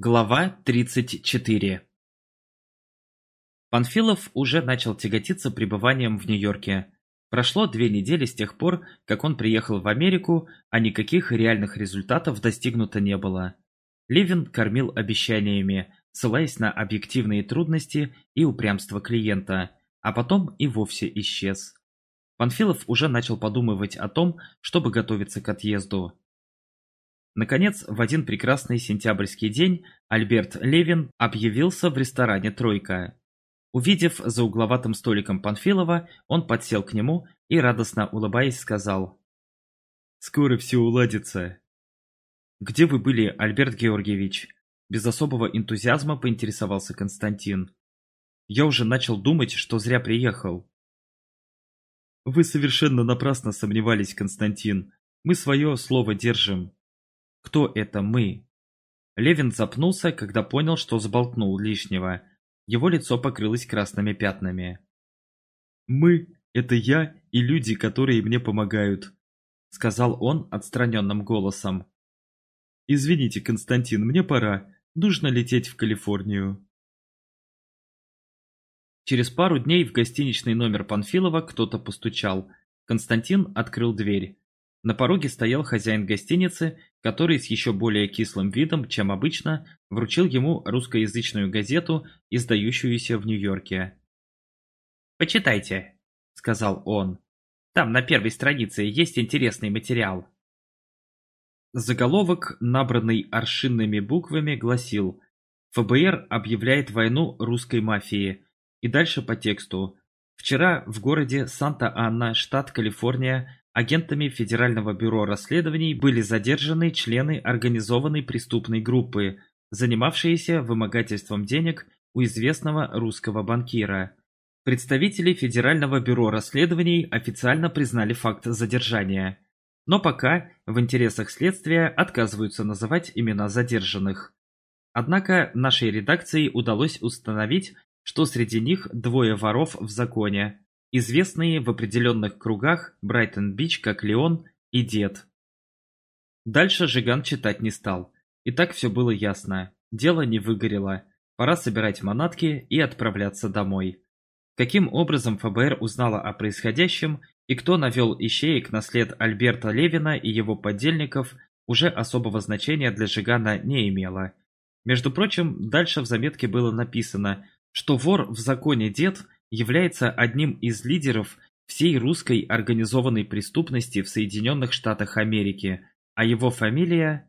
Глава 34 Панфилов уже начал тяготиться пребыванием в Нью-Йорке. Прошло две недели с тех пор, как он приехал в Америку, а никаких реальных результатов достигнуто не было. Левин кормил обещаниями, ссылаясь на объективные трудности и упрямство клиента, а потом и вовсе исчез. Панфилов уже начал подумывать о том, чтобы готовиться к отъезду. Наконец, в один прекрасный сентябрьский день Альберт Левин объявился в ресторане «Тройка». Увидев за угловатым столиком Панфилова, он подсел к нему и, радостно улыбаясь, сказал «Скоро все уладится». «Где вы были, Альберт Георгиевич?» Без особого энтузиазма поинтересовался Константин. «Я уже начал думать, что зря приехал». «Вы совершенно напрасно сомневались, Константин. Мы свое слово держим. Кто это мы? Левин запнулся, когда понял, что сболтнул лишнего. Его лицо покрылось красными пятнами. «Мы — это я и люди, которые мне помогают», — сказал он отстраненным голосом. «Извините, Константин, мне пора. Нужно лететь в Калифорнию». Через пару дней в гостиничный номер Панфилова кто-то постучал. Константин открыл дверь. На пороге стоял хозяин гостиницы, который с еще более кислым видом, чем обычно, вручил ему русскоязычную газету, издающуюся в Нью-Йорке. «Почитайте», — сказал он. «Там на первой странице есть интересный материал». Заголовок, набранный аршинными буквами, гласил «ФБР объявляет войну русской мафии». И дальше по тексту. Вчера в городе Санта-Анна, штат Калифорния, Агентами Федерального бюро расследований были задержаны члены организованной преступной группы, занимавшиеся вымогательством денег у известного русского банкира. Представители Федерального бюро расследований официально признали факт задержания, но пока в интересах следствия отказываются называть имена задержанных. Однако нашей редакции удалось установить, что среди них двое воров в законе, известные в определенных кругах Брайтон-Бич как Леон и Дед. Дальше Жиган читать не стал. И так все было ясно. Дело не выгорело. Пора собирать манатки и отправляться домой. Каким образом ФБР узнала о происходящем и кто навел ищеек на след Альберта Левина и его подельников, уже особого значения для Жигана не имело. Между прочим, дальше в заметке было написано, что вор в законе дед – является одним из лидеров всей русской организованной преступности в Соединенных Штатах Америки, а его фамилия...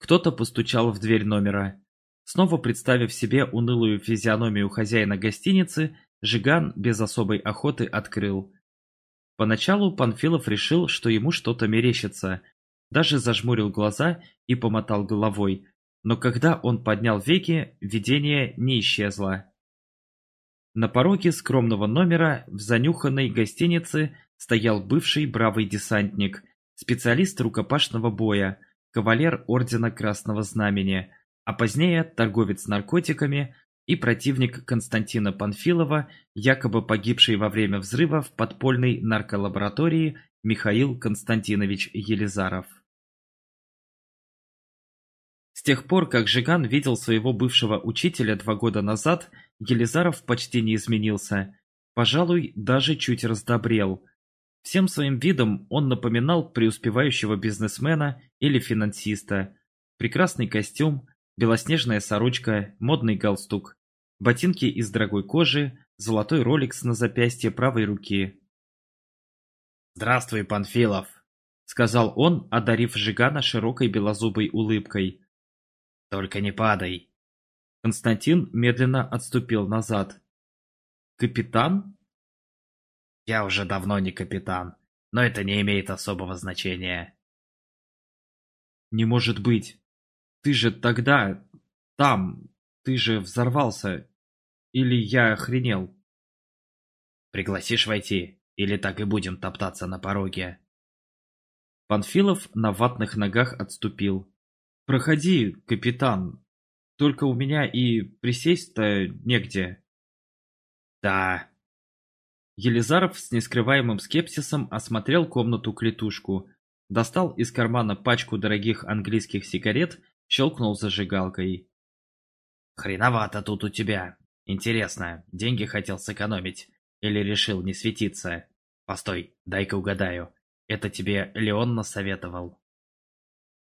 Кто-то постучал в дверь номера. Снова представив себе унылую физиономию хозяина гостиницы, Жиган без особой охоты открыл. Поначалу Панфилов решил, что ему что-то мерещится, даже зажмурил глаза и помотал головой, но когда он поднял веки, видение не исчезло. На пороге скромного номера в занюханной гостинице стоял бывший бравый десантник, специалист рукопашного боя, кавалер Ордена Красного Знамени, а позднее торговец наркотиками и противник Константина Панфилова, якобы погибший во время взрыва в подпольной нарколаборатории Михаил Константинович Елизаров. С тех пор, как Жиган видел своего бывшего учителя два года назад, Елизаров почти не изменился. Пожалуй, даже чуть раздобрел. Всем своим видом он напоминал преуспевающего бизнесмена или финансиста. Прекрасный костюм, белоснежная сорочка, модный галстук, ботинки из дорогой кожи, золотой роликс на запястье правой руки. «Здравствуй, Панфилов!» — сказал он, одарив Жигана широкой белозубой улыбкой. Только не падай. Константин медленно отступил назад. Капитан? Я уже давно не капитан, но это не имеет особого значения. Не может быть. Ты же тогда... Там... Ты же взорвался. Или я охренел? Пригласишь войти? Или так и будем топтаться на пороге? Панфилов на ватных ногах отступил. «Проходи, капитан. Только у меня и присесть-то негде». «Да». Елизаров с нескрываемым скепсисом осмотрел комнату-клетушку, достал из кармана пачку дорогих английских сигарет щелкнул зажигалкой. Хреновато тут у тебя. Интересно, деньги хотел сэкономить или решил не светиться? Постой, дай-ка угадаю. Это тебе Леон насоветовал?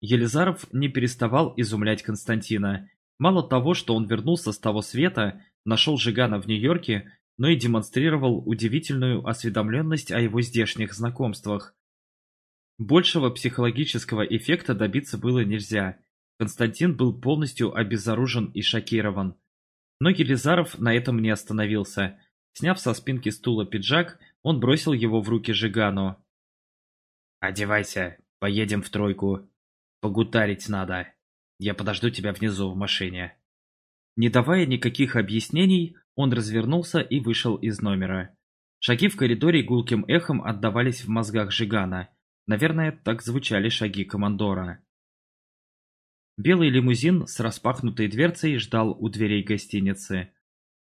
Елизаров не переставал изумлять Константина. Мало того, что он вернулся с того света, нашел Жигана в Нью-Йорке, но и демонстрировал удивительную осведомленность о его здешних знакомствах. Большего психологического эффекта добиться было нельзя. Константин был полностью обезоружен и шокирован. Но Елизаров на этом не остановился. Сняв со спинки стула пиджак, он бросил его в руки Жигану. «Одевайся, поедем в тройку. Погутарить надо. Я подожду тебя внизу в машине». Не давая никаких объяснений, он развернулся и вышел из номера. Шаги в коридоре гулким эхом отдавались в мозгах Жигана. Наверное, так звучали шаги командора. Белый лимузин с распахнутой дверцей ждал у дверей гостиницы.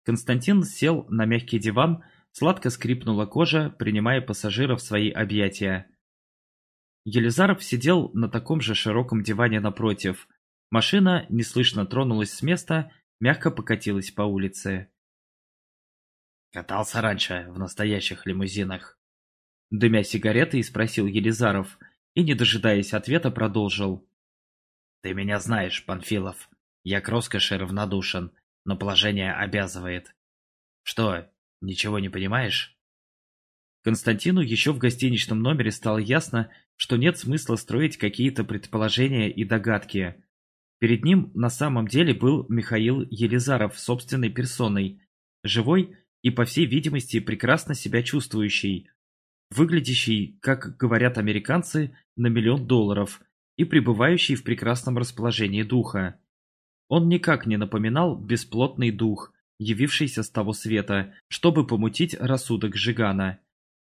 Константин сел на мягкий диван, сладко скрипнула кожа, принимая пассажиров в свои объятия. Елизаров сидел на таком же широком диване напротив. Машина неслышно тронулась с места, мягко покатилась по улице. «Катался раньше в настоящих лимузинах?» Дымя сигаретой, спросил Елизаров и, не дожидаясь ответа, продолжил. «Ты меня знаешь, Панфилов. Я к роскоши равнодушен, но положение обязывает. Что, ничего не понимаешь?» Константину еще в гостиничном номере стало ясно, что нет смысла строить какие-то предположения и догадки. Перед ним на самом деле был Михаил Елизаров собственной персоной, живой и, по всей видимости, прекрасно себя чувствующий, выглядящий, как говорят американцы, на миллион долларов и пребывающий в прекрасном расположении духа. Он никак не напоминал бесплотный дух, явившийся с того света, чтобы помутить рассудок Жигана.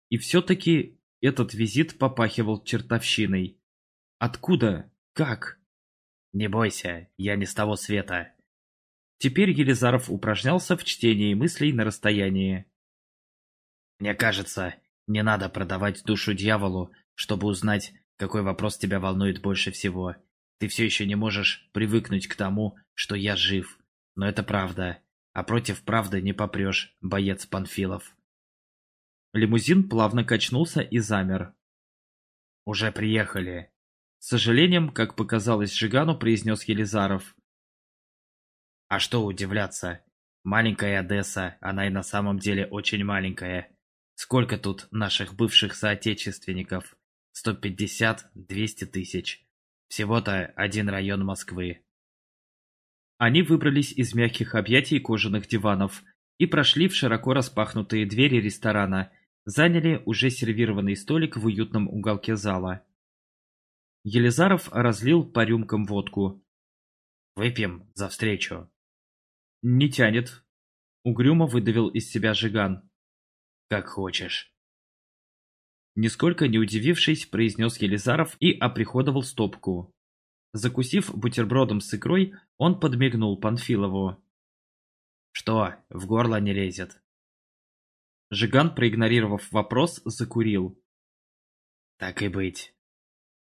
И все-таки этот визит попахивал чертовщиной. Откуда? Как? Не бойся, я не с того света. Теперь Елизаров упражнялся в чтении мыслей на расстоянии. Мне кажется, не надо продавать душу дьяволу, чтобы узнать, какой вопрос тебя волнует больше всего. Ты все еще не можешь привыкнуть к тому, что я жив. Но это правда. А против правды не попрешь, боец Панфилов. Лимузин плавно качнулся и замер. «Уже приехали», — с сожалением, как показалось Жигану, произнес Елизаров. «А что удивляться? Маленькая Одесса, она и на самом деле очень маленькая. Сколько тут наших бывших соотечественников? 150-200 тысяч. Всего-то один район Москвы. Они выбрались из мягких объятий кожаных диванов и прошли в широко распахнутые двери ресторана, заняли уже сервированный столик в уютном уголке зала. Елизаров разлил по рюмкам водку. «Выпьем за встречу». «Не тянет», — угрюмо выдавил из себя Жиган. Как хочешь. Нисколько не удивившись, произнес Елизаров и оприходовал стопку. Закусив бутербродом с икрой, он подмигнул Панфилову. «Что, в горло не лезет?» Жиган, проигнорировав вопрос, закурил. «Так и быть», —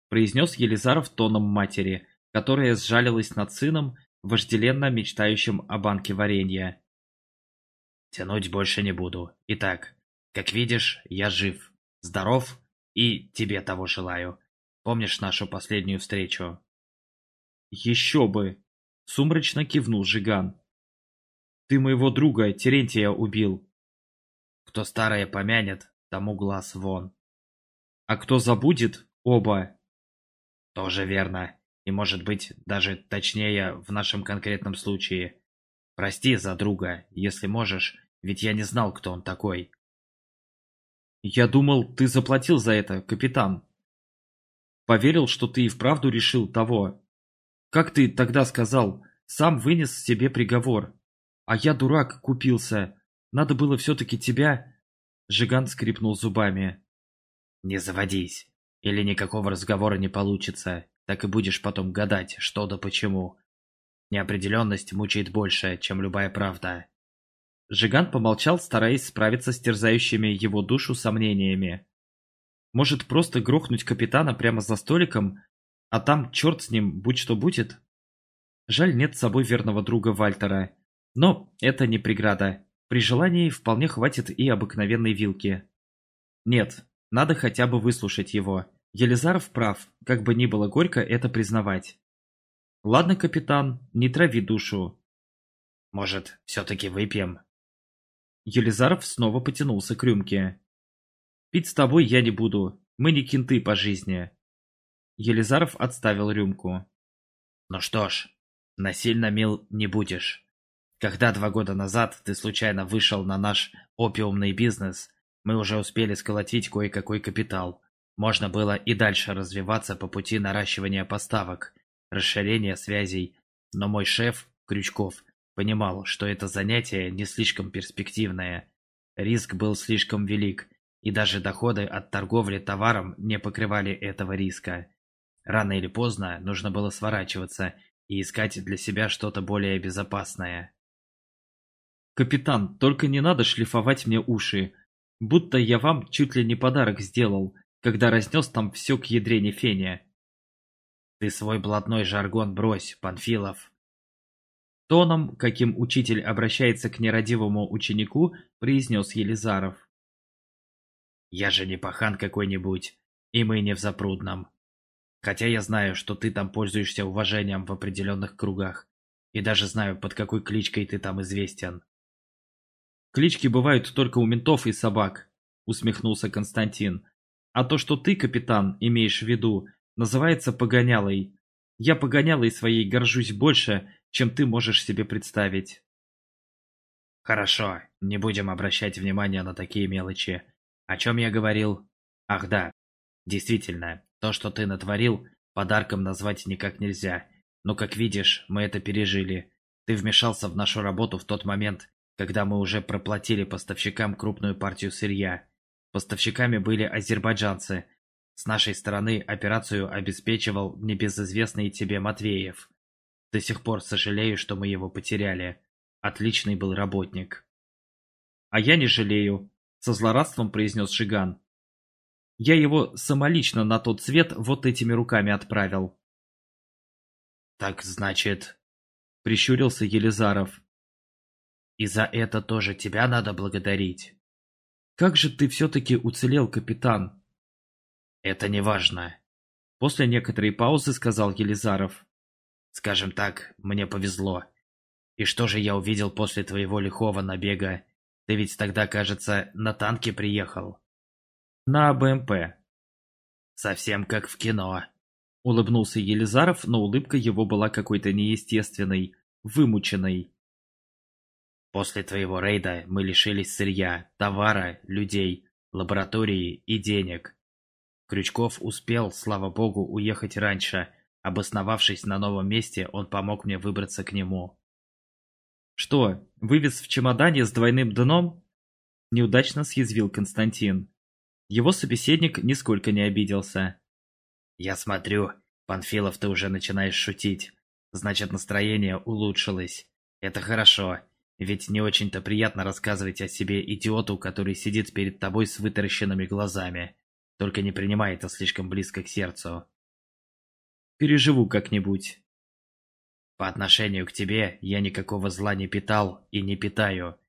произнес Елизаров тоном матери, которая сжалилась над сыном, вожделенно мечтающим о банке варенья. «Тянуть больше не буду. Итак, как видишь, я жив, здоров и тебе того желаю. Помнишь нашу последнюю встречу? Еще бы! Сумрачно кивнул Жиган. Ты моего друга Терентия убил. Кто старое помянет, тому глаз вон. А кто забудет, оба. Тоже верно. И может быть, даже точнее в нашем конкретном случае. Прости за друга, если можешь, ведь я не знал, кто он такой. Я думал, ты заплатил за это, капитан. Поверил, что ты и вправду решил того. Как ты тогда сказал, сам вынес себе приговор. А я, дурак, купился. Надо было все-таки тебя... Жиган скрипнул зубами. Не заводись. Или никакого разговора не получится. Так и будешь потом гадать, что да почему. Неопределенность мучает больше, чем любая правда. Жиган помолчал, стараясь справиться с терзающими его душу сомнениями. Может, просто грохнуть капитана прямо за столиком, а там черт с ним, будь что будет? Жаль, нет с собой верного друга Вальтера. Но это не преграда. При желании вполне хватит и обыкновенной вилки. Нет, надо хотя бы выслушать его. Елизаров прав, как бы ни было горько это признавать. Ладно, капитан, не трави душу. Может, все-таки выпьем? Елизаров снова потянулся к рюмке. Пить с тобой я не буду, мы не кенты по жизни. Елизаров отставил рюмку. Ну что ж, насильно мил не будешь. Когда два года назад ты случайно вышел на наш опиумный бизнес, мы уже успели сколотить кое-какой капитал. Можно было и дальше развиваться по пути наращивания поставок, расширения связей. Но мой шеф, Крючков, понимал, что это занятие не слишком перспективное. Риск был слишком велик, и даже доходы от торговли товаром не покрывали этого риска. Рано или поздно нужно было сворачиваться и искать для себя что-то более безопасное. «Капитан, только не надо шлифовать мне уши. Будто я вам чуть ли не подарок сделал, когда разнес там все к ядрене фене». «Ты свой блатной жаргон брось, Панфилов!» Тоном, каким учитель обращается к нерадивому ученику, произнес Елизаров. «Я же не пахан какой-нибудь, и мы не в запрудном. Хотя я знаю, что ты там пользуешься уважением в определенных кругах, и даже знаю, под какой кличкой ты там известен. Клички бывают только у ментов и собак, усмехнулся Константин. А то, что ты, капитан, имеешь в виду, называется погонялой. Я погонялой своей горжусь больше, чем ты можешь себе представить. Хорошо, не будем обращать внимания на такие мелочи. О чем я говорил? Ах да, действительно, то, что ты натворил, подарком назвать никак нельзя. Но, как видишь, мы это пережили. Ты вмешался в нашу работу в тот момент, когда мы уже проплатили поставщикам крупную партию сырья. Поставщиками были азербайджанцы. С нашей стороны операцию обеспечивал небезызвестный тебе Матвеев. До сих пор сожалею, что мы его потеряли. Отличный был работник. А я не жалею, со злорадством произнес Жиган. Я его самолично на тот свет вот этими руками отправил. Так значит... Прищурился Елизаров. И за это тоже тебя надо благодарить. Как же ты все-таки уцелел, капитан? Это не важно. После некоторой паузы сказал Елизаров. Скажем так, мне повезло. И что же я увидел после твоего лихого набега? Ты ведь тогда, кажется, на танке приехал. На БМП. Совсем как в кино. Улыбнулся Елизаров, но улыбка его была какой-то неестественной, вымученной. После твоего рейда мы лишились сырья, товара, людей, лаборатории и денег. Крючков успел, слава богу, уехать раньше. Обосновавшись на новом месте, он помог мне выбраться к нему. «Что, вывез в чемодане с двойным дном?» Неудачно съязвил Константин. Его собеседник нисколько не обиделся. «Я смотрю, Панфилов, ты уже начинаешь шутить. Значит, настроение улучшилось. Это хорошо. Ведь не очень-то приятно рассказывать о себе идиоту, который сидит перед тобой с вытаращенными глазами. Только не принимай это слишком близко к сердцу. Переживу как-нибудь. По отношению к тебе я никакого зла не питал и не питаю.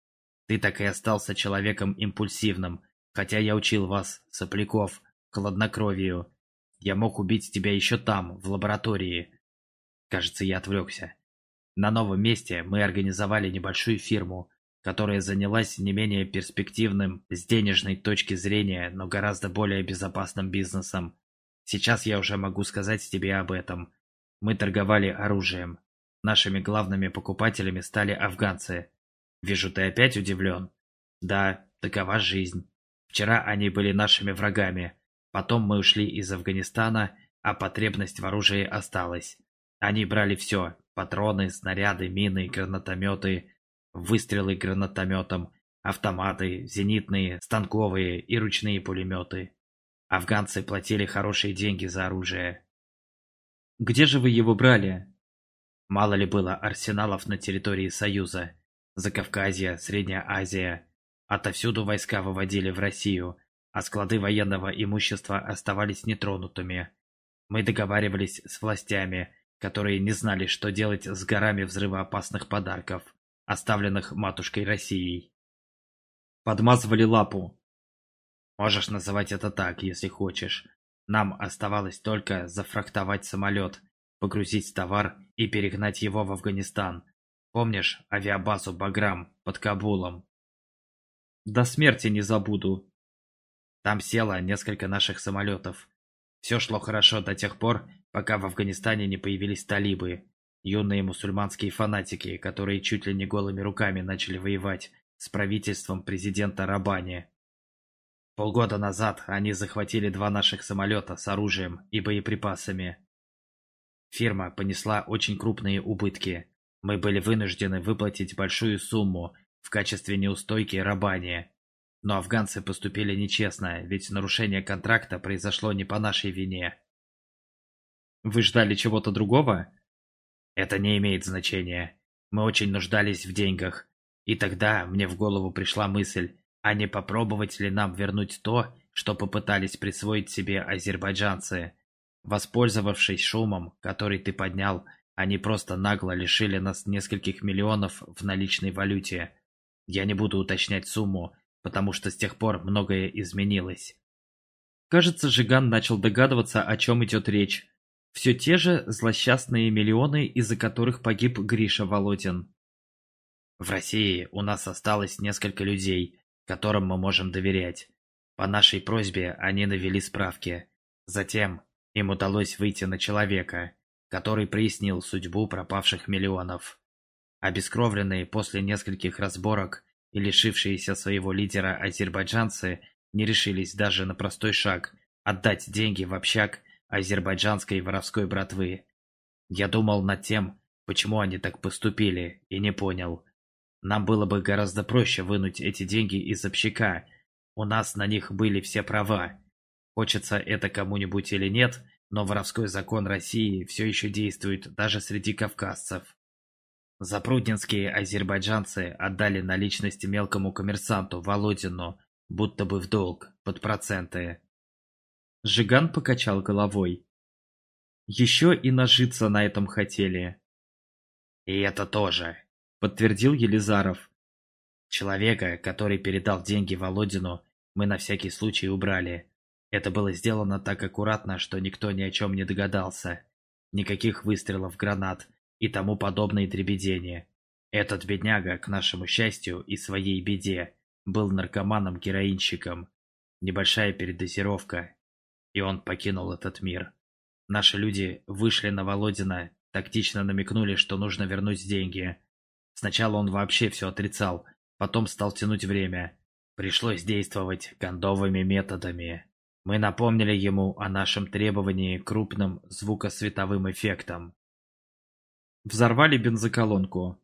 Ты так и остался человеком импульсивным, хотя я учил вас, сопляков, хладнокровию. Я мог убить тебя еще там, в лаборатории. Кажется, я отвлекся. На новом месте мы организовали небольшую фирму, которая занялась не менее перспективным с денежной точки зрения, но гораздо более безопасным бизнесом. Сейчас я уже могу сказать тебе об этом. Мы торговали оружием. Нашими главными покупателями стали афганцы. Вижу, ты опять удивлен. Да, такова жизнь. Вчера они были нашими врагами. Потом мы ушли из Афганистана, а потребность в оружии осталась. Они брали все, Патроны, снаряды, мины, гранатометы, выстрелы гранатометом, автоматы, зенитные, станковые и ручные пулеметы. Афганцы платили хорошие деньги за оружие. Где же вы его брали? Мало ли было арсеналов на территории Союза. Закавказье, Средняя Азия. Отовсюду войска выводили в Россию, а склады военного имущества оставались нетронутыми. Мы договаривались с властями, которые не знали, что делать с горами взрывоопасных подарков, оставленных матушкой Россией. Подмазывали лапу. Можешь называть это так, если хочешь. Нам оставалось только зафрахтовать самолет, погрузить товар и перегнать его в Афганистан. Помнишь авиабазу «Баграм» под Кабулом? До смерти не забуду. Там село несколько наших самолетов. Все шло хорошо до тех пор, пока в Афганистане не появились талибы, юные мусульманские фанатики, которые чуть ли не голыми руками начали воевать с правительством президента Рабани. Полгода назад они захватили два наших самолета с оружием и боеприпасами. Фирма понесла очень крупные убытки. Мы были вынуждены выплатить большую сумму в качестве неустойки Рабани. Но афганцы поступили нечестно, ведь нарушение контракта произошло не по нашей вине. Вы ждали чего-то другого? Это не имеет значения. Мы очень нуждались в деньгах. И тогда мне в голову пришла мысль, а не попробовать ли нам вернуть то, что попытались присвоить себе азербайджанцы. Воспользовавшись шумом, который ты поднял, они просто нагло лишили нас нескольких миллионов в наличной валюте. Я не буду уточнять сумму, потому что с тех пор многое изменилось. Кажется, Жиган начал догадываться, о чем идет речь. Все те же злосчастные миллионы, из-за которых погиб Гриша Володин. В России у нас осталось несколько людей, которым мы можем доверять. По нашей просьбе они навели справки. Затем им удалось выйти на человека, который прояснил судьбу пропавших миллионов. Обескровленные после нескольких разборок и лишившиеся своего лидера азербайджанцы не решились даже на простой шаг отдать деньги в общак азербайджанской воровской братвы. Я думал над тем, почему они так поступили, и не понял. Нам было бы гораздо проще вынуть эти деньги из общака. У нас на них были все права. Хочется это кому-нибудь или нет, но воровской закон России все еще действует даже среди кавказцев. Запруднинские азербайджанцы отдали наличности мелкому коммерсанту Володину, будто бы в долг, под проценты. Жиган покачал головой. Еще и нажиться на этом хотели. И это тоже, подтвердил Елизаров. Человека, который передал деньги Володину, мы на всякий случай убрали. Это было сделано так аккуратно, что никто ни о чем не догадался. Никаких выстрелов гранат, и тому подобные дребедения. Этот бедняга, к нашему счастью и своей беде, был наркоманом-героинщиком. Небольшая передозировка, и он покинул этот мир. Наши люди вышли на Володина, тактично намекнули, что нужно вернуть деньги. Сначала он вообще все отрицал, потом стал тянуть время. Пришлось действовать кондовыми методами. Мы напомнили ему о нашем требовании крупным звукосветовым эффектам. Взорвали бензоколонку.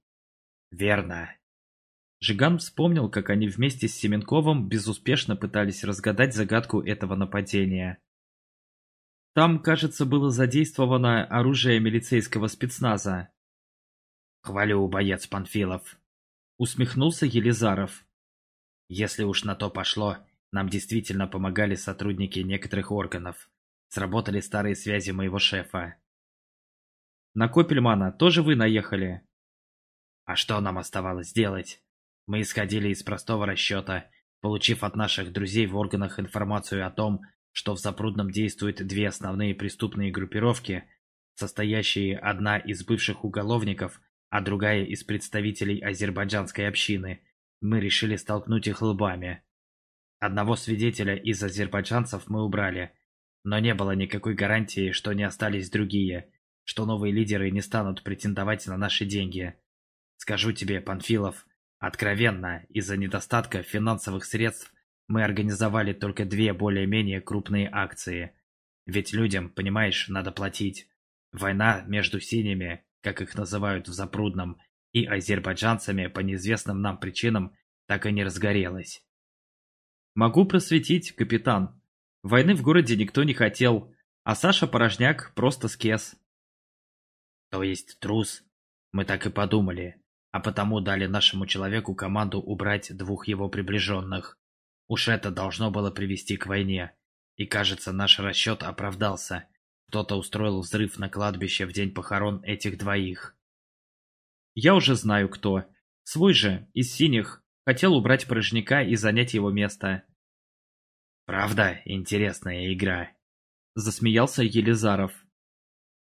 Верно. Жиган вспомнил, как они вместе с Семенковым безуспешно пытались разгадать загадку этого нападения. Там, кажется, было задействовано оружие милицейского спецназа. «Хвалю, боец Панфилов!» Усмехнулся Елизаров. «Если уж на то пошло, нам действительно помогали сотрудники некоторых органов. Сработали старые связи моего шефа. На Копельмана тоже вы наехали? А что нам оставалось делать? Мы исходили из простого расчета, получив от наших друзей в органах информацию о том, что в Запрудном действуют две основные преступные группировки, состоящие одна из бывших уголовников, а другая из представителей азербайджанской общины, мы решили столкнуть их лбами. Одного свидетеля из азербайджанцев мы убрали, но не было никакой гарантии, что не остались другие, что новые лидеры не станут претендовать на наши деньги. Скажу тебе, Панфилов, откровенно, из-за недостатка финансовых средств мы организовали только две более-менее крупные акции. Ведь людям, понимаешь, надо платить. Война между синими, как их называют в Запрудном, и азербайджанцами по неизвестным нам причинам так и не разгорелась. Могу просветить, капитан. Войны в городе никто не хотел, а Саша Порожняк просто скес. То есть трус? Мы так и подумали, а потому дали нашему человеку команду убрать двух его приближенных. Уж это должно было привести к войне. И кажется, наш расчет оправдался. Кто-то устроил взрыв на кладбище в день похорон этих двоих. Я уже знаю кто. Свой же, из синих, хотел убрать порожняка и занять его место. Правда, интересная игра. Засмеялся Елизаров.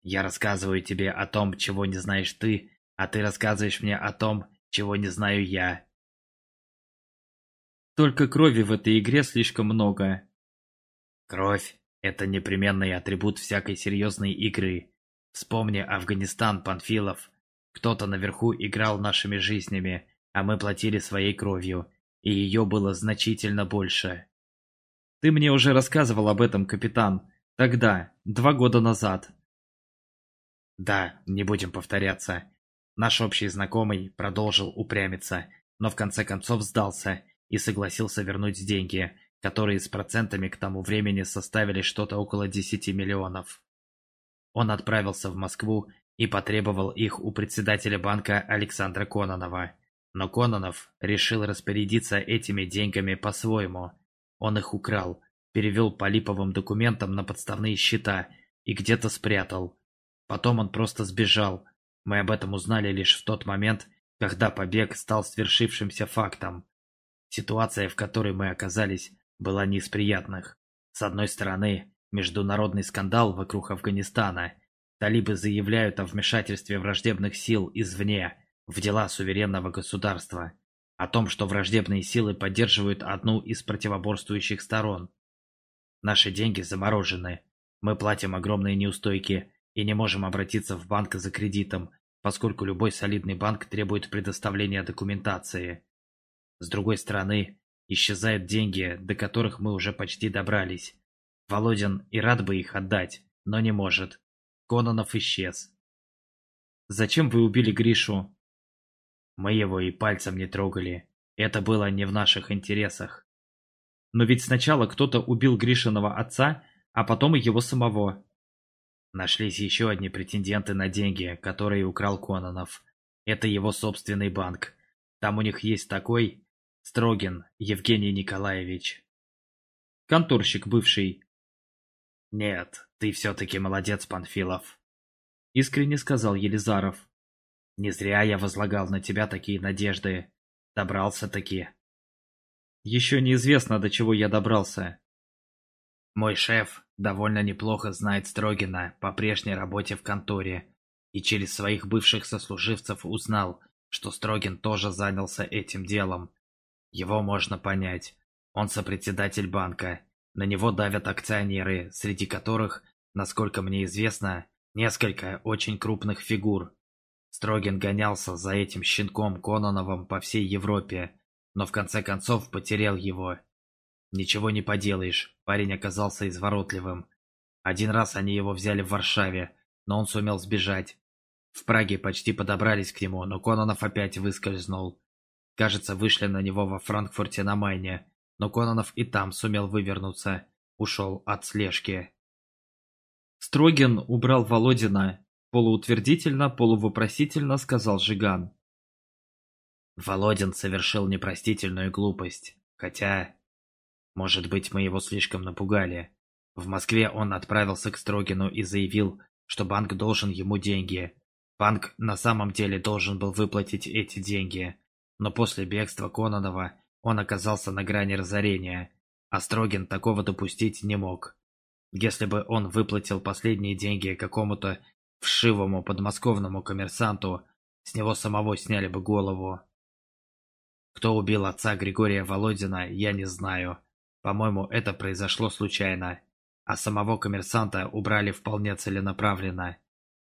Я рассказываю тебе о том, чего не знаешь ты, а ты рассказываешь мне о том, чего не знаю я. Только крови в этой игре слишком много. Кровь – это непременный атрибут всякой серьезной игры. Вспомни Афганистан, Панфилов. Кто-то наверху играл нашими жизнями, а мы платили своей кровью, и ее было значительно больше. Ты мне уже рассказывал об этом, капитан. Тогда, два года назад. Да, не будем повторяться. Наш общий знакомый продолжил упрямиться, но в конце концов сдался и согласился вернуть деньги, которые с процентами к тому времени составили что-то около 10 миллионов. Он отправился в Москву и потребовал их у председателя банка Александра Кононова. Но Кононов решил распорядиться этими деньгами по-своему. Он их украл, перевел по липовым документам на подставные счета и где-то спрятал. Потом он просто сбежал. Мы об этом узнали лишь в тот момент, когда побег стал свершившимся фактом. Ситуация, в которой мы оказались, была не из приятных. С одной стороны, международный скандал вокруг Афганистана. Талибы заявляют о вмешательстве враждебных сил извне в дела суверенного государства. О том, что враждебные силы поддерживают одну из противоборствующих сторон. Наши деньги заморожены. Мы платим огромные неустойки и не можем обратиться в банк за кредитом, поскольку любой солидный банк требует предоставления документации. С другой стороны, исчезают деньги, до которых мы уже почти добрались. Володин и рад бы их отдать, но не может. Кононов исчез. Зачем вы убили Гришу? Мы его и пальцем не трогали. Это было не в наших интересах. Но ведь сначала кто-то убил Гришиного отца, а потом и его самого. Нашлись еще одни претенденты на деньги, которые украл Кононов. Это его собственный банк. Там у них есть такой, Строгин Евгений Николаевич. Конторщик бывший. Нет, ты все-таки молодец, Панфилов. Искренне сказал Елизаров. Не зря я возлагал на тебя такие надежды. Добрался-таки. Еще неизвестно, до чего я добрался. Мой шеф довольно неплохо знает Строгина по прежней работе в конторе и через своих бывших сослуживцев узнал, что Строгин тоже занялся этим делом его можно понять. Он сопредседатель банка. На него давят акционеры, среди которых, насколько мне известно, несколько очень крупных фигур. Строгин гонялся за этим щенком Кононовым по всей Европе, но в конце концов потерял его. Ничего не поделаешь, парень оказался изворотливым. Один раз они его взяли в Варшаве, но он сумел сбежать. В Праге почти подобрались к нему, но Кононов опять выскользнул. Кажется, вышли на него во Франкфурте на Майне, но Кононов и там сумел вывернуться, ушел от слежки. Строгин убрал Володина, полуутвердительно, полувопросительно сказал Жиган. Володин совершил непростительную глупость, хотя... Может быть, мы его слишком напугали. В Москве он отправился к Строгину и заявил, что банк должен ему деньги. Банк на самом деле должен был выплатить эти деньги, но после бегства Кононова он оказался на грани разорения, а Строгин такого допустить не мог. Если бы он выплатил последние деньги какому-то вшивому подмосковному коммерсанту, с него самого сняли бы голову. Кто убил отца Григория Володина, я не знаю. По-моему, это произошло случайно. А самого коммерсанта убрали вполне целенаправленно.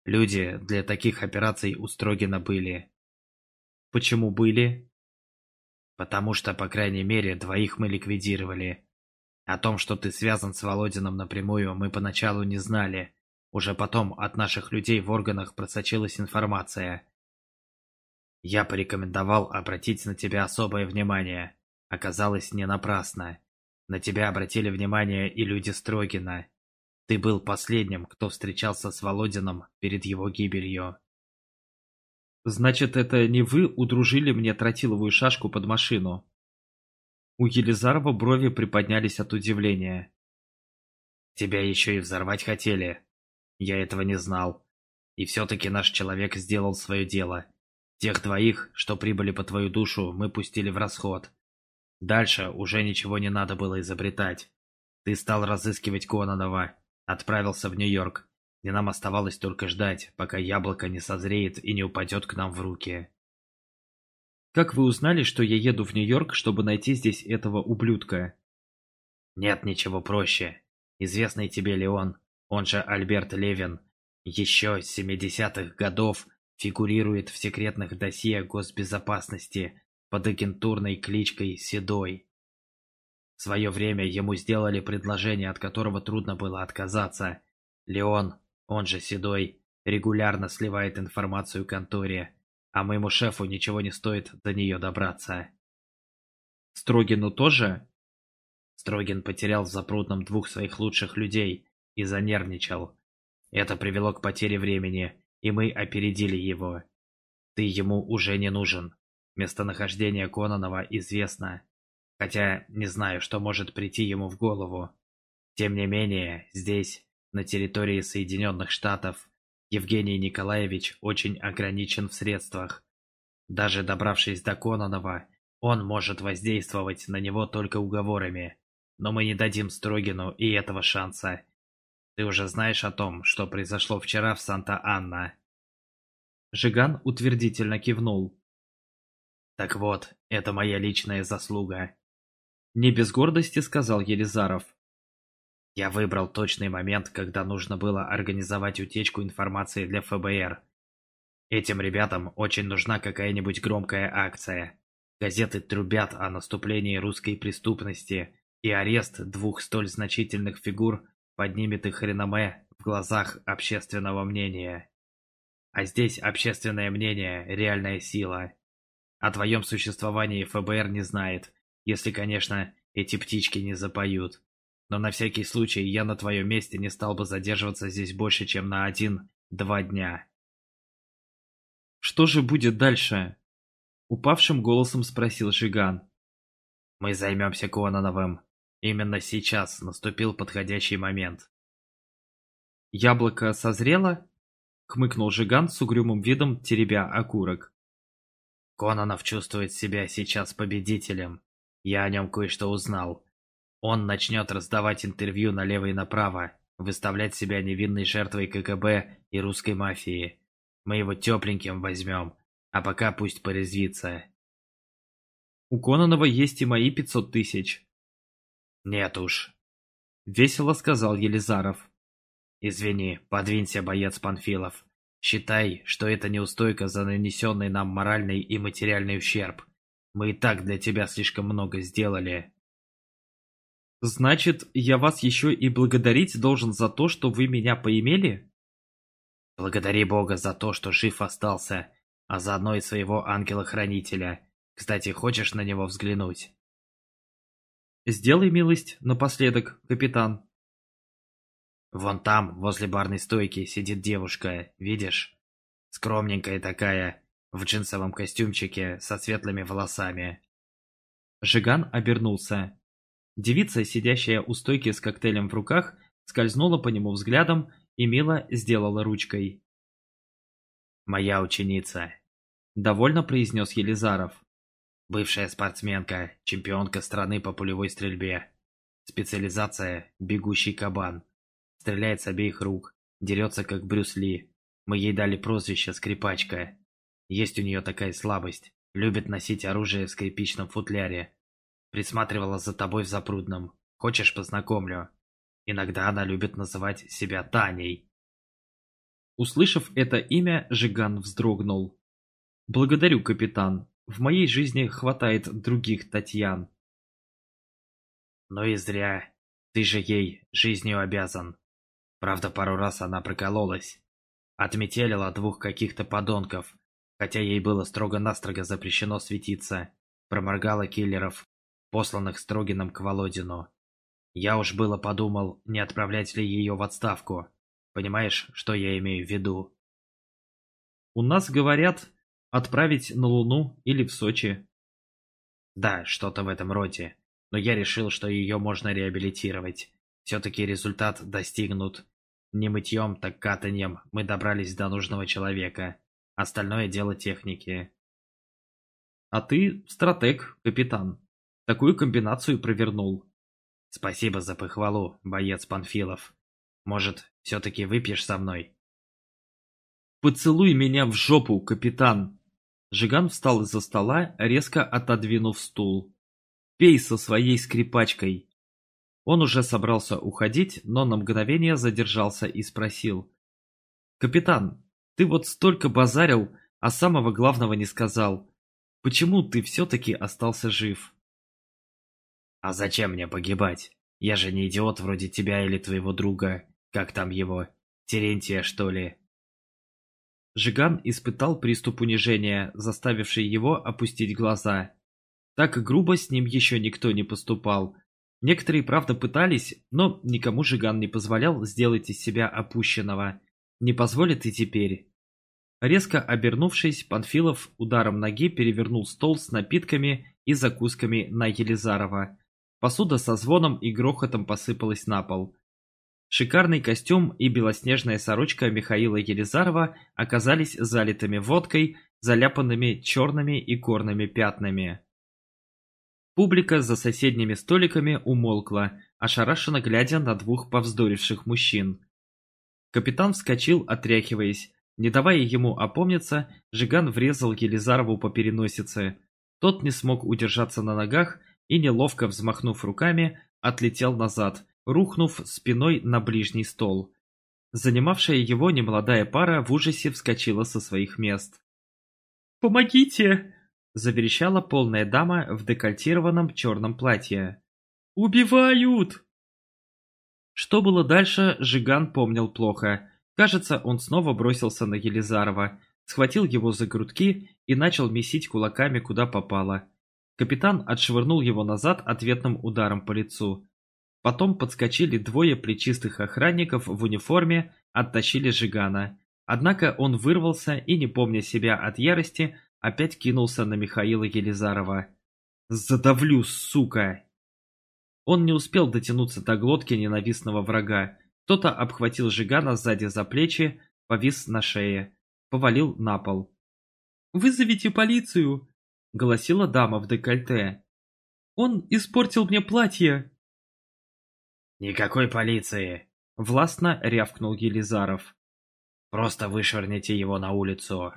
Люди для таких операций у Строгина были. Почему были? Потому что, по крайней мере, двоих мы ликвидировали. О том, что ты связан с Володином напрямую, мы поначалу не знали. Уже потом от наших людей в органах просочилась информация. Я порекомендовал обратить на тебя особое внимание. Оказалось, не напрасно. На тебя обратили внимание и люди Строгина. Ты был последним, кто встречался с Володином перед его гибелью. Значит, это не вы удружили мне тротиловую шашку под машину? У Елизарова брови приподнялись от удивления. Тебя еще и взорвать хотели. Я этого не знал. И все-таки наш человек сделал свое дело. Тех двоих, что прибыли по твою душу, мы пустили в расход. Дальше уже ничего не надо было изобретать. Ты стал разыскивать Кононова, отправился в Нью-Йорк, и нам оставалось только ждать, пока яблоко не созреет и не упадет к нам в руки. Как вы узнали, что я еду в Нью-Йорк, чтобы найти здесь этого ублюдка? Нет ничего проще. Известный тебе Леон, он же Альберт Левин, еще с 70-х годов фигурирует в секретных досье госбезопасности под агентурной кличкой Седой. В свое время ему сделали предложение, от которого трудно было отказаться. Леон, он же Седой, регулярно сливает информацию конторе, а моему шефу ничего не стоит до нее добраться. Строгину тоже? Строгин потерял в Запрудном двух своих лучших людей и занервничал. Это привело к потере времени, и мы опередили его. Ты ему уже не нужен. Местонахождение Кононова известно. Хотя не знаю, что может прийти ему в голову. Тем не менее, здесь, на территории Соединенных Штатов, Евгений Николаевич очень ограничен в средствах. Даже добравшись до Кононова, он может воздействовать на него только уговорами. Но мы не дадим Строгину и этого шанса. Ты уже знаешь о том, что произошло вчера в Санта-Анна?» Жиган утвердительно кивнул. «Так вот, это моя личная заслуга», — не без гордости сказал Елизаров. «Я выбрал точный момент, когда нужно было организовать утечку информации для ФБР. Этим ребятам очень нужна какая-нибудь громкая акция. Газеты трубят о наступлении русской преступности, и арест двух столь значительных фигур поднимет их реноме в глазах общественного мнения. А здесь общественное мнение – реальная сила. О твоем существовании ФБР не знает, если, конечно, эти птички не запоют. Но на всякий случай я на твоем месте не стал бы задерживаться здесь больше, чем на один-два дня. «Что же будет дальше?» Упавшим голосом спросил Жиган. «Мы займемся Кононовым. Именно сейчас наступил подходящий момент. «Яблоко созрело?» — хмыкнул Жиган с угрюмым видом, теребя окурок. «Кононов чувствует себя сейчас победителем. Я о нем кое-что узнал. Он начнет раздавать интервью налево и направо, выставлять себя невинной жертвой КГБ и русской мафии. Мы его тепленьким возьмем, а пока пусть порезвится». «У Кононова есть и мои пятьсот тысяч», «Нет уж», — весело сказал Елизаров. «Извини, подвинься, боец Панфилов. Считай, что это неустойка за нанесенный нам моральный и материальный ущерб. Мы и так для тебя слишком много сделали». «Значит, я вас еще и благодарить должен за то, что вы меня поимели?» «Благодари Бога за то, что жив остался, а заодно и своего ангела-хранителя. Кстати, хочешь на него взглянуть?» Сделай милость напоследок, капитан. Вон там, возле барной стойки, сидит девушка, видишь? Скромненькая такая, в джинсовом костюмчике, со светлыми волосами. Жиган обернулся. Девица, сидящая у стойки с коктейлем в руках, скользнула по нему взглядом и мило сделала ручкой. «Моя ученица», — довольно произнес Елизаров. Бывшая спортсменка, чемпионка страны по пулевой стрельбе. Специализация – бегущий кабан. Стреляет с обеих рук, дерется как Брюс Ли. Мы ей дали прозвище «Скрипачка». Есть у нее такая слабость. Любит носить оружие в скрипичном футляре. Присматривала за тобой в запрудном. Хочешь, познакомлю? Иногда она любит называть себя Таней. Услышав это имя, Жиган вздрогнул. «Благодарю, капитан. В моей жизни хватает других Татьян. Но и зря. Ты же ей жизнью обязан. Правда, пару раз она прокололась. Отметелила двух каких-то подонков, хотя ей было строго-настрого запрещено светиться. Проморгала киллеров, посланных Строгином к Володину. Я уж было подумал, не отправлять ли ее в отставку. Понимаешь, что я имею в виду? У нас говорят, Отправить на Луну или в Сочи. Да, что-то в этом роде. Но я решил, что ее можно реабилитировать. Все-таки результат достигнут. Не мытьем, так катаньем мы добрались до нужного человека. Остальное дело техники. А ты стратег, капитан. Такую комбинацию провернул. Спасибо за похвалу, боец Панфилов. Может, все-таки выпьешь со мной? Поцелуй меня в жопу, капитан. Жиган встал из-за стола, резко отодвинув стул. Пей со своей скрипачкой. Он уже собрался уходить, но на мгновение задержался и спросил. «Капитан, ты вот столько базарил, а самого главного не сказал. Почему ты все-таки остался жив?» «А зачем мне погибать? Я же не идиот вроде тебя или твоего друга. Как там его? Терентия, что ли?» Жиган испытал приступ унижения, заставивший его опустить глаза. Так грубо с ним еще никто не поступал, Некоторые, правда, пытались, но никому Жиган не позволял сделать из себя опущенного. Не позволит и теперь. Резко обернувшись, Панфилов ударом ноги перевернул стол с напитками и закусками на Елизарова. Посуда со звоном и грохотом посыпалась на пол. Шикарный костюм и белоснежная сорочка Михаила Елизарова оказались залитыми водкой, заляпанными черными и горными пятнами. Публика за соседними столиками умолкла, ошарашенно глядя на двух повздоривших мужчин. Капитан вскочил, отряхиваясь. Не давая ему опомниться, Жиган врезал Елизарову по переносице. Тот не смог удержаться на ногах и, неловко взмахнув руками, отлетел назад, рухнув спиной на ближний стол. Занимавшая его немолодая пара в ужасе вскочила со своих мест. «Помогите!» Заверещала полная дама в декольтированном черном платье. «Убивают!» Что было дальше, Жиган помнил плохо. Кажется, он снова бросился на Елизарова, схватил его за грудки и начал месить кулаками куда попало. Капитан отшвырнул его назад ответным ударом по лицу. Потом подскочили двое плечистых охранников в униформе, оттащили Жигана. Однако он вырвался и, не помня себя от ярости, опять кинулся на Михаила Елизарова. «Задавлю, сука!» Он не успел дотянуться до глотки ненавистного врага. Кто-то обхватил Жигана сзади за плечи, повис на шее, повалил на пол. «Вызовите полицию!» — голосила дама в декольте. «Он испортил мне платье!» «Никакой полиции!» — властно рявкнул Елизаров. «Просто вышвырните его на улицу!»